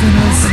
darkness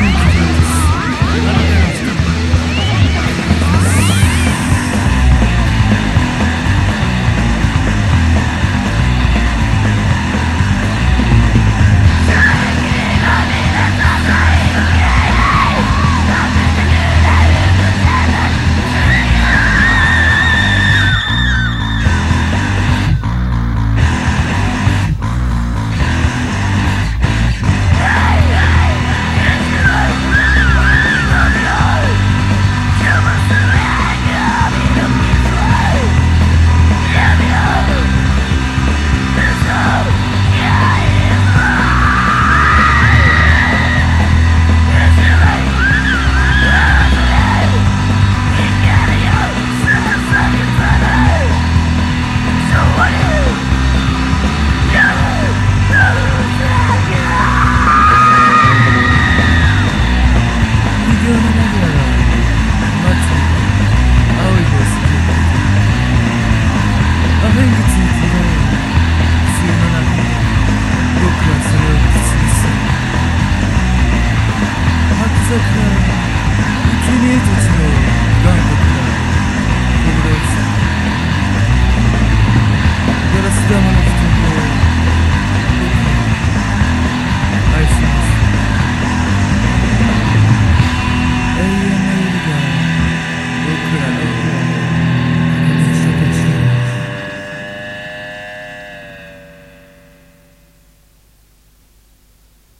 Jessica.